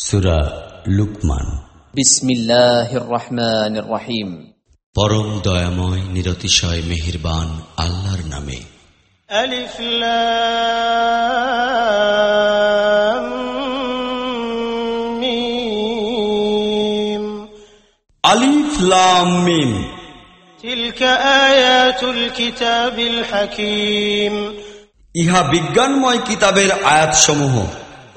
সুরা লুকমান বিসমিল্লাহির রহমানির রহিম পরম দয়াময় নিরতিশয় মেহেরবান আল্লাহর নামে ألف لام ميم আলিফ লাম মিম تلك آيات الكتاب الحكيم ইহা বিজ্ঞানময় কিতাবের আয়াতসমূহ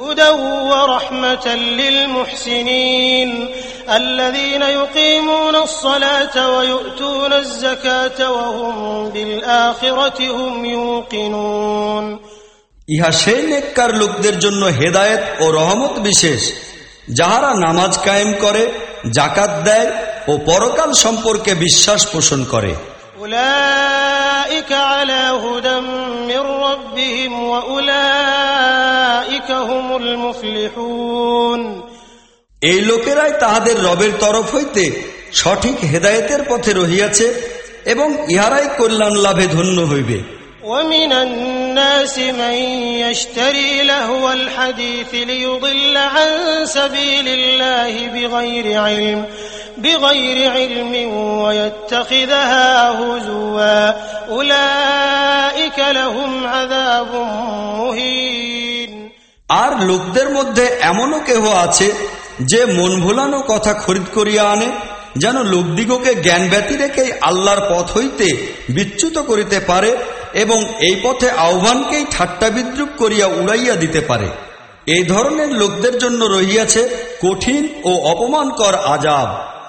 هدى ورحمة للمحسنين الذين يقيمون الصلاة ويؤتون الزكاة وهم بالآخرة هم يوقنون ইহা সেই নেককার লোকদের জন্য হেদায়েত ও রহমত বিশেষ যাহারা নামাজ কায়েম করে জাকাত দেয় ও পরকাল সম্পর্কে বিশ্বাস পোষণ করে أولئك على هدى من ربهم وأولئك هم المفلحون এই লোকেরাই তাহাদের রবের তরফ হইতে সঠিক হেদায়েতের পথে রহিয়াছে এবং ইহারাই কল্যাণ লাভে ধন্য হইবে ومن الناس من يشتري لهو الحديث ليضل عن سبيل الله بغير علم بغير علم ويتخذها هزوا أولئك لهم عذاب مهين আর লোকদের মধ্যে এমনও কেহ আছে যে মন ভোলানো কথা খরিদ করিয়া আনে, যেন লোকদিগকে জ্ঞান ব্যতি রেখেই আল্লাহর পথ হইতে বিচ্যুত করিতে পারে এবং এই পথে আহ্বানকেই ঠাট্টা বিদ্রুপ করিয়া উড়াইয়া দিতে পারে। এই ধরনের লোকদের জন্য রহিয়াছে কঠিন ও অপমানকর আজাব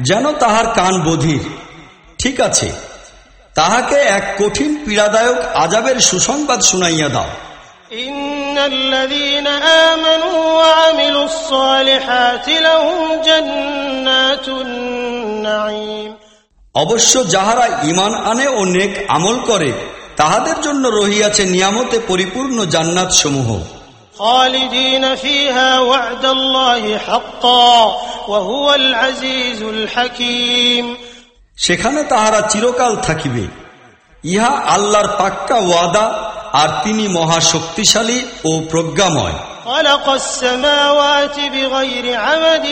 যেন তাহার কান বধির। ঠিক আছে তাহাকে এক কঠিন পীড়াদায়ক আজাবের সুসংবাদ শুনাইয়া দাও। অবশ্য যাহারা ইমান আনে ও নেক আমল করে তাহাদের জন্য রহিয়াছে নিয়ামতে পরিপূর্ণ জান্নাত সমূহ خالدين فيها وعد الله حقا وهو العزيز الحكيم সেখানে তাহারা চিরকাল থাকিবে ইহা আল্লাহর পাক্কা ওয়াদা আর তিনি মহা শক্তিশালী ও প্রজ্ঞাময় خلق السماوات بغير عمد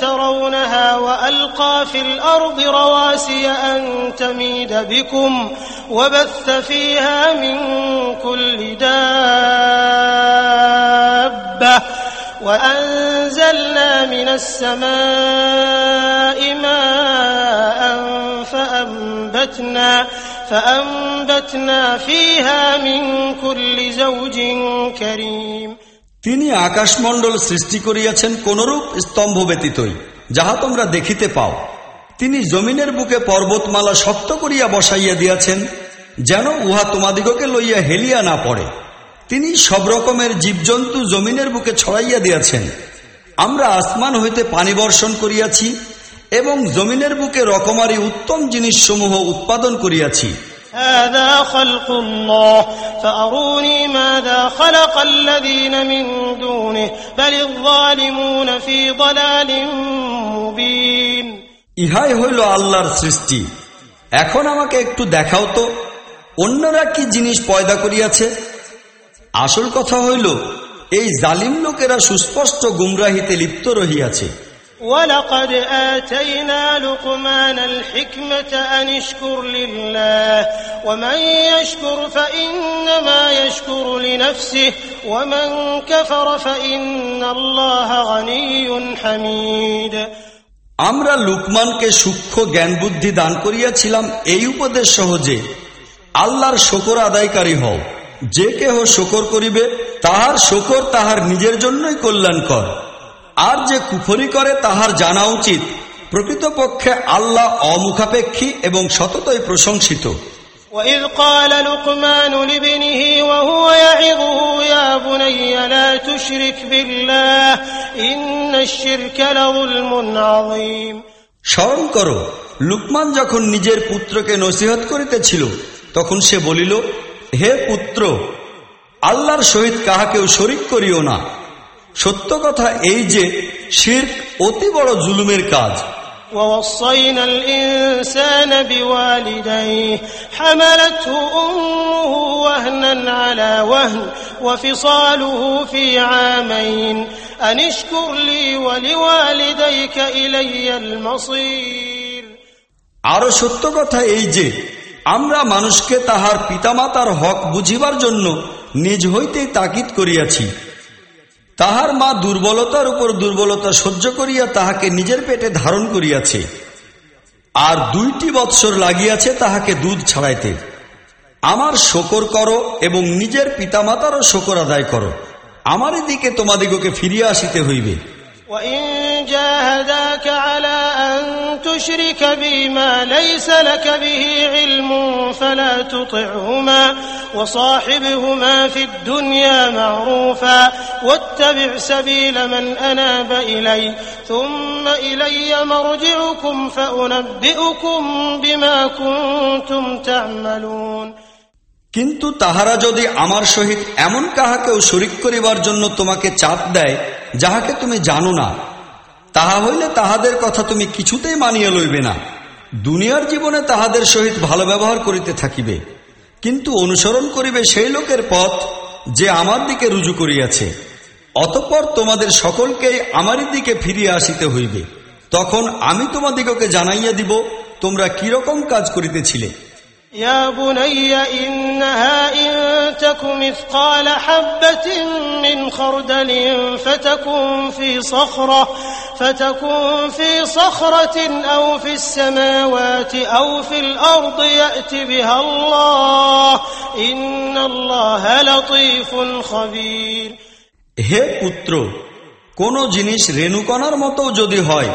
ترونها وألقى في الأرض رواسي أن تميد بكم وبث فيها من كل دابة وأنزلنا من السماء ماء فأنبتنا فأنبتنا فيها من كل زوج كريم তিনি আকাশমণ্ডল সৃষ্টি করিয়াছেন কোনরূপ স্তম্ভ ব্যতীতই যাহা তোমরা দেখিতে পাও তিনি জমিনের বুকে পর্বতমালা শক্ত করিয়া বসাইয়া দিয়াছেন যেন উহা তোমাদিগকে লইয়া হেলিয়া না পড়ে তিনি সব রকমের জীবজন্তু জমিনের বুকে ছড়াইয়া দিয়াছেন আমরা আসমান হইতে পানি বর্ষণ করিয়াছি এবং জমিনের বুকে রকমারি উত্তম জিনিসসমূহ উৎপাদন করিয়াছি هذا خلق الله فأروني ماذا خلق الذين من دونه بل الظالمون في ضلال مبين ইহাই হইল আল্লাহর সৃষ্টি এখন আমাকে একটু দেখাও তো অন্যরা কি জিনিস পয়দা করিয়াছে আসল কথা হইল এই জালিম লোকেরা সুস্পষ্ট গুমরাহিতে লিপ্ত রহিয়াছে ولقد آتينا لقمان الحكمة أن اشكر لله ومن يشكر فإنما يشكر لنفسه ومن كفر فإن الله غني حميد আমরা লুকমানকে সূক্ষ্ম জ্ঞান বুদ্ধি দান করিয়াছিলাম এই উপদেশ সহজে আল্লাহর শকর আদায়কারী হও যে কেহ শকর করিবে তাহার শকর তাহার নিজের জন্যই কল্যাণকর আর যে কুফরি করে তাহার জানা উচিত প্রকৃতপক্ষে আল্লাহ অমুখাপেক্ষী এবং সততই প্রশংসিত وإذ قال لقمان لابنه وهو يعظه يا بني لا تشرك بالله إن الشرك لظلم عظيم স্মরণ করো লুকমান যখন নিজের পুত্রকে নসিহত করিতেছিল তখন সে বলিল হে পুত্র আল্লাহর সহিত কাহাকেও শরিক করিও না সত্য কথা এই যে শির্ক অতি বড় জুলুমের কাজ ووصينا الإنسان بوالديه حملته أمه وهنا على وهن وفصاله في عامين أن اشكر لي ولوالديك إلي المصير আরো সত্য কথা এই যে আমরা মানুষকে তাহার পিতামাতার হক বুঝিবার জন্য নিজ হইতেই তাকিদ করিয়াছি তাহার মা দুর্বলতার উপর দুর্বলতা সহ্য করিয়া তাহাকে নিজের পেটে ধারণ করিয়াছে আর দুইটি বৎসর লাগিয়াছে তাহাকে দুধ ছাড়াইতে আমার শকর করো এবং নিজের পিতামাতারও শকর আদায় করো আমার দিকে তোমাদিগকে ফিরিয়া আসিতে হইবে وإن جاهداك على أن تشرك بي ما ليس لك به علم فلا تطعهما وصاحبهما في الدنيا معروفا واتبع سبيل من أناب إلي ثم إلي مرجعكم فأنبئكم بما كنتم تعملون কিন্তু তাহারা যদি আমার সহিত এমন কাহাকেও শরিক করিবার জন্য তোমাকে চাপ দেয় যাহাকে তুমি জানো না তাহা হইলে তাহাদের কথা তুমি কিছুতেই মানিয়া লইবে না। দুনিয়ার জীবনে তাহাদের সহিত ভালো ব্যবহার করিতে থাকিবে। কিন্তু অনুসরণ করিবে সেই লোকের পথ যে আমার দিকে রুজু করিয়াছে। অতঃপর তোমাদের সকলকেই আমারই দিকে ফিরিয়া আসিতে হইবে। তখন আমি তোমাদিগকে জানাইয়া দিব, তোমরা কীরকম কাজ করিতেছিলে। ইয়া বুনাইয়া ইন إنها إن تك مثقال حبة من خردل فتكن في صخرة فتكن في صخرة أو في السماوات أو في الأرض يأت بها الله إن الله لطيف خبير হে পুত্র কোন জিনিস রেণুকণার মতো যদি হয়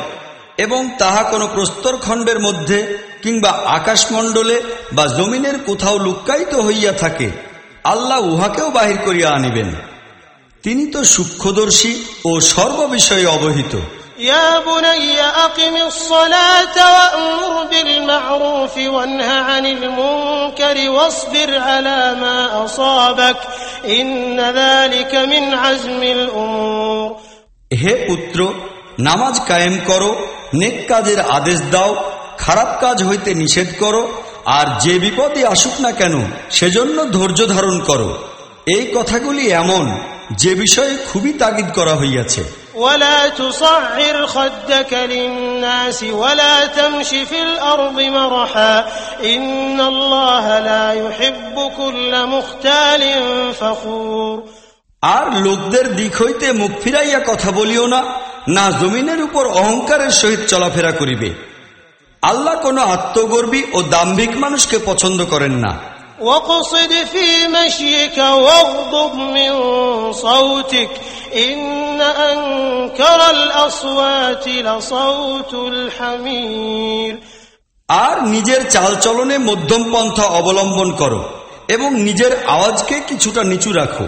এবং তাহা কোনো প্রস্তরখণ্ডের মধ্যে কিংবা আকাশমণ্ডলে বা জমিনের কোথাও লুক্কায়িত হইয়া থাকে আল্লাহ উহাকেও বাহির করিয়া আনিবেন তিনি তো সূক্ষ্মদর্শী ও সর্ববিষয়ে অবহিত يا بني أقم الصلاة وأمر بالمعروف وانه عن المنكر واصبر على ما أصابك إن ذلك من عزم الأمور হে পুত্র নামাজ কায়েম করো নেক কাজের আদেশ দাও খারাপ কাজ হইতে নিষেধ করো আর যে বিপদই আসুক না কেন সেজন্য ধৈর্য ধারণ করো এই কথাগুলি এমন যে বিষয়ে খুবই তাগিদ করা হইয়াছে ولا تصعر خدك للناس ولا تمش في الأرض مرحا إن الله لا يحب كل مختال فخور আর লোকদের দিক হইতে মুখ ফিরাইয়া কথা বলিও না না জমিনের উপর অহংকারের সহিত চলাফেরা করিবে আল্লাহ কোন আত্মগর্বী ও দাম্ভিক মানুষকে পছন্দ করেন না واقصد في مشيك واغضب من صوتك إن أنكر الأصوات لصوت الحمير আর নিজের চালচলনে মধ্যম পন্থা অবলম্বন করো এবং নিজের আওয়াজকে কিছুটা নিচু রাখো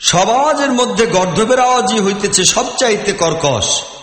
সব আওয়াজের মধ্যে গর্ধবের আওয়াজই হইতেছে সবচাইতে কর্কশ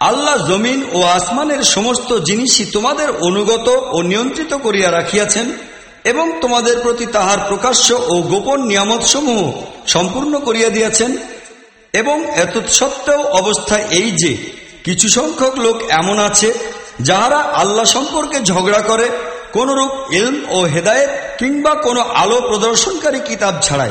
আল্লাহ জমিন ও আসমানের সমস্ত জিনিসই তোমাদের অনুগত ও নিয়ন্ত্রিত করিয়া রাখিয়াছেন এবং তোমাদের প্রতি তাহার প্রকাশ্য ও গোপন নিয়ামত সমূহ সম্পূর্ণ করিয়া দিয়াছেন। এবং এত সত্ত্বেও অবস্থা এই যে, কিছু সংখ্যক লোক এমন আছে, যাহারা আল্লাহ সম্পর্কে ঝগড়া করে, কোনরূপ ইলম ও হেদায়েত কিংবা কোনো আলো প্রদর্শনকারী কিতাব ছাড়ায়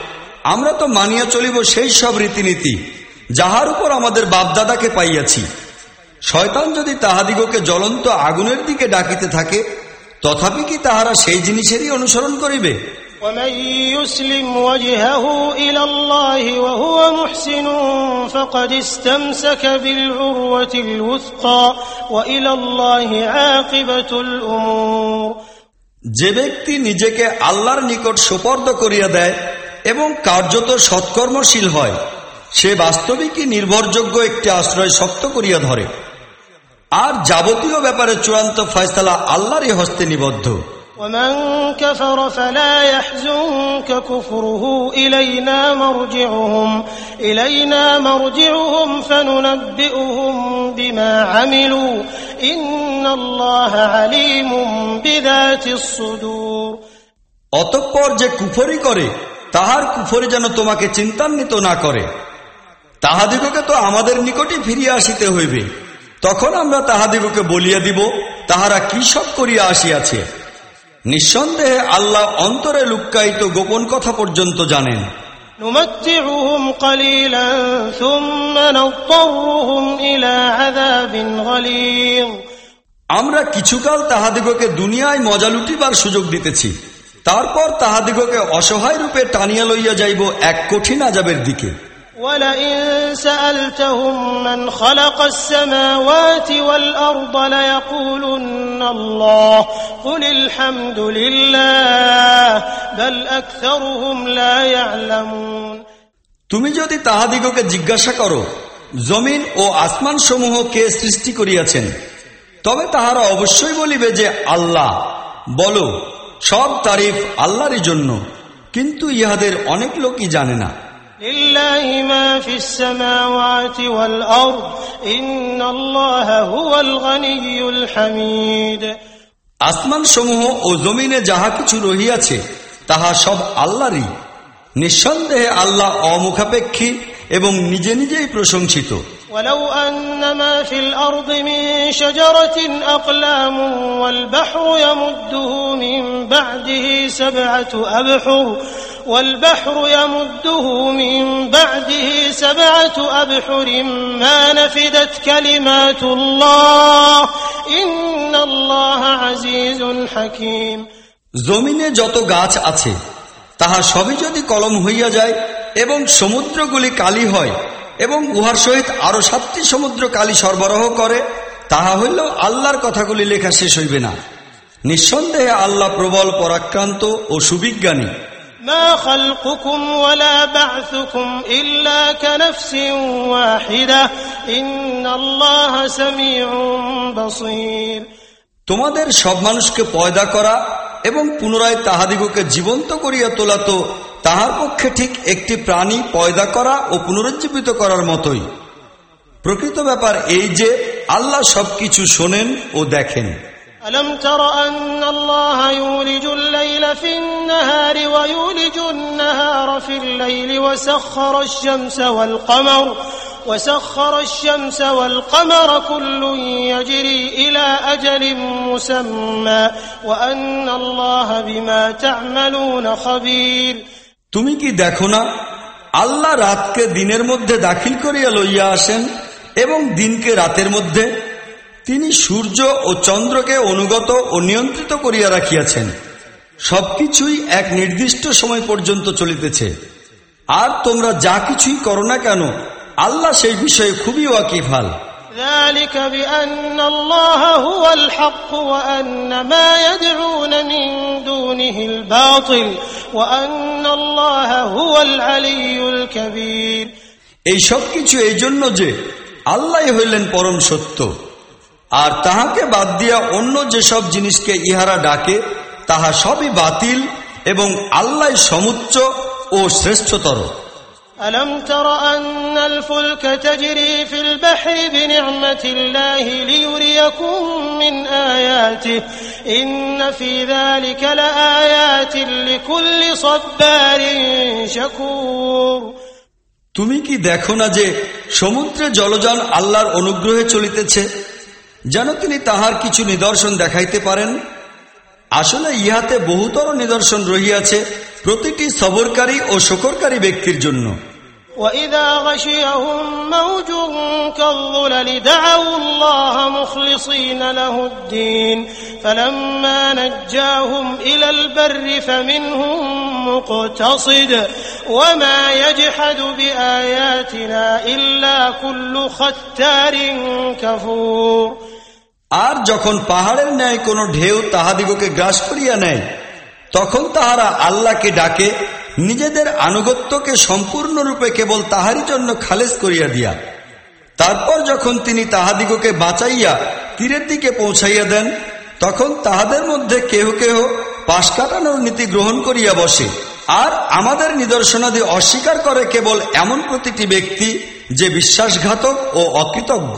আমরা তো মানিয়া চলিব সেই সব রীতিনীতি যাহার উপর আমাদের বাপদাদাকে পাইয়াছি শয়তান যদি তাহাদিগকে জ্বলন্ত আগুনের দিকে ডাকিতে থাকে তথাপি কি তাহারা সেই জিনিসেরই অনুসরণ করিবে ومن يسلم وجهه إلى الله وهو محسن فقد استمسك بالعروة الوثقى وإلى الله عاقبة الأمور যে ব্যক্তি নিজেকে আল্লাহর নিকট সোপর্দ করিয়া দেয় এবং কার্যত সৎকর্মশীল হয় সে বাস্তবিকই নির্ভরযোগ্য একটি আশ্রয় শক্ত করিয়া ধরে আর যাবতীয় ব্যাপারে চূড়ান্ত ফয়সালা আল্লাহরই হস্তে নিবদ্ধ ومن كفر فلا يحزنك كفره إلينا مرجعهم إلينا مرجعهم فننبئهم بما عملوا إن الله عليم بذات الصدور অতঃপর যে কুফরি করে তাহার কুফরে যেন তোমাকে চিন্তান্বিত না করে। তাহাদিগকে তো আমাদের নিকটে ফিরিয়া আসিতে হইবে। তখন আমরা তাহাদিগকে বলিয়া দিব তাহারা কি সব করিয়া আসিয়াছে? নিঃসন্দেহে আল্লাহ অন্তরে লুক্কায়িত গোপন কথা পর্যন্ত জানেন। আমরা কিছুকাল তাহাদিগকে দুনিয়ায় মজা লুটিবার সুযোগ দিতেছি। তারপর তাহাদিগকে অসহায় রূপে টানিয়া লইয়া যাইব এক কঠিন আজাবের দিকে ولئن سألتهم من خلق السماوات والأرض ليقولن الله قل الحمد لله بل أكثرهم لا يعلمون তুমি যদি তাহাদিগকে জিজ্ঞাসা করো জমিন ও আসমান সমূহ কে সৃষ্টি করিয়াছেন তবে তাহারা অবশ্যই বলিবে যে আল্লাহ বলো সব তারিফ আল্লাহরই জন্য। কিন্তু ইহাদের অনেক লোকই জানে না। আসমান সমূহ ও জমিনে যাহা কিছু রহিয়াছে তাহা সব আল্লাহরই। নিঃসন্দেহে আল্লাহ অমুখাপেক্ষী এবং নিজে নিজেই প্রশংসিত। ولو أن ما في الأرض من شجرة أقلام والبحر يمده من بعده سبعة أبحر والبحر يمده من بعده سبعة أبحر ما نفدت كلمات الله إن الله عزيز حكيم জমিনে যত গাছ আছে তাহা সবই যদি কলম হইয়া যায় এবং সমুদ্রগুলি কালি হয় এবং উহার সহিত আরো সাতটি সমুদ্র কালি সরবরাহ করে তাহা হইলেও আল্লাহর কথাগুলি লেখা শেষ হইবে না নিঃসন্দেহে আল্লাহ প্রবল পরাক্রান্ত ও সুবিজ্ঞানী ما خلقكم ولا بعثكم إلا كنفس واحدة إن الله سميع بصير তোমাদের সব মানুষকে পয়দা করা এবং পুনরায় তাহাদিগকে জীবন্ত করিয়া তোলা তো তাহার পক্ষে ঠিক একটি প্রাণী পয়দা করা ও পুনরুজ্জীবিত করার মতোই প্রকৃত ব্যাপার এই যে আল্লাহ সবকিছু শোনেন ও দেখেন ألم تر أن الله يولج الليل في النهار ويولج النهار في الليل وسخر الشمس والقمر وسخر الشمس والقمر كل يجري إلى أجل مسمى وأن الله بما تعملون خبير তুমি কি দেখো না, আল্লাহ রাতকে দিনের মধ্যে দাখিল করিয়া লইয়া আসেন এবং দিনকে রাতের মধ্যে তিনি সূর্য ও চন্দ্রকে অনুগত ও নিয়ন্ত্রিত করিয়া রাখিয়াছেন। সবকিছুই এক নির্দিষ্ট সময় পর্যন্ত চলিতেছে। আর তোমরা যা কিছুই করো না কেন, আল্লাহ সেই বিষয়ে খুবই ওয়াকিফাল ذلك بأن الله هو الحق وأن ما يدعون من دونه الباطل وأن الله هو العلي الكبير এই সব কিছু এই জন্য যে আল্লাহ হইলেন পরম সত্য আর তাহাকে বাদ দিয়া অন্য যেসব জিনিসকে ইহারা ডাকে তাহা সবই বাতিল এবং আল্লাহ সমুচ্চ ও শ্রেষ্ঠতর ألم تر أن الفلك تجري في البحر بنعمة الله ليريكم من آياته إن في ذلك لآيات لكل صبار شكور তুমি কি দেখো না যে সমুদ্রে জলযান আল্লাহর অনুগ্রহে চলিতেছে যেন তিনি তাহার কিছু নিদর্শন দেখাইতে পারেন আসলে ইহাতে বহুতর নিদর্শন রহিয়াছে প্রতিটি সবরকারী ও শকরকারী ব্যক্তির জন্য وإذا غشيهم موج كالظلل دعوا الله مخلصين له الدين فلما نجاهم إلى البر فمنهم مقتصد وما يجحد بآياتنا إلا كل ختار كفور আর যখন পাহাড়ের ন্যায় কোনো ঢেউ তাহাদিগকে গ্রাস করিয়া নেয় তখন তাহারা আল্লাহকে ডাকে নিজেদের আনুগত্যকে সম্পূর্ণরূপে কেবল তাহারই জন্য খালেজ করিয়া দিয়া, তারপর যখন তিনি তাহাদিগকে বাঁচাইয়া তীরের দিকে পৌঁছাইয়া দেন, তখন তাহাদের মধ্যে কেহ কেহ পাশ কাটানোর নীতি গ্রহণ করিয়া বসে। আর আমাদের নিদর্শনাদি অস্বীকার করে কেবল এমন প্রতিটি ব্যক্তি যে বিশ্বাসঘাতক ও অকৃতজ্ঞ।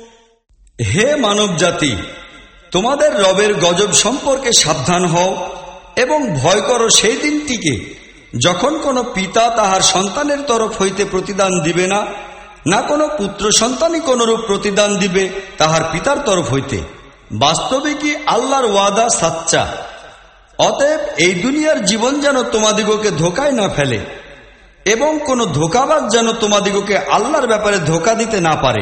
হে মানব জাতি তোমাদের রবের গজব সম্পর্কে সাবধান হও এবং ভয় করো সেই দিনটিকে যখন কোনো পিতা তাহার সন্তানের তরফ হইতে প্রতিদান দিবে না না কোনো পুত্র সন্তানই কোনরূপ প্রতিদান দিবে তাহার পিতার তরফ হইতে। বাস্তবিকই আল্লাহর ওয়াদা সাচ্চা। অতএব এই দুনিয়ার জীবন যেন তোমাদিগকে ধোকায় না ফেলে এবং কোনো ধোকাবাজ যেন তোমাদিগকে আল্লাহর ব্যাপারে ধোকা দিতে না পারে।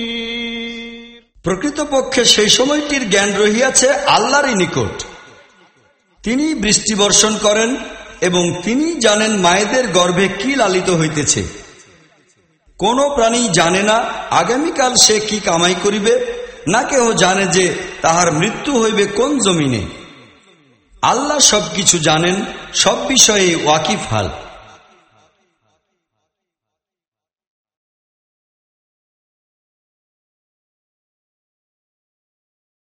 প্রকৃতপক্ষে সেই সময়টির জ্ঞান রহিয়াছে আল্লাহরই নিকট। তিনি বৃষ্টি বর্ষণ করেন এবং তিনি জানেন মায়েদের গর্ভে কি লালিত হইতেছে। কোন প্রাণী জানে না আগামীকাল সে কি কামাই করিবে, না কেহ জানে যে তাহার মৃত্যু হইবে কোন জমিনে। আল্লাহ সবকিছু জানেন, সব বিষয়ে ওয়াকিফ হাল।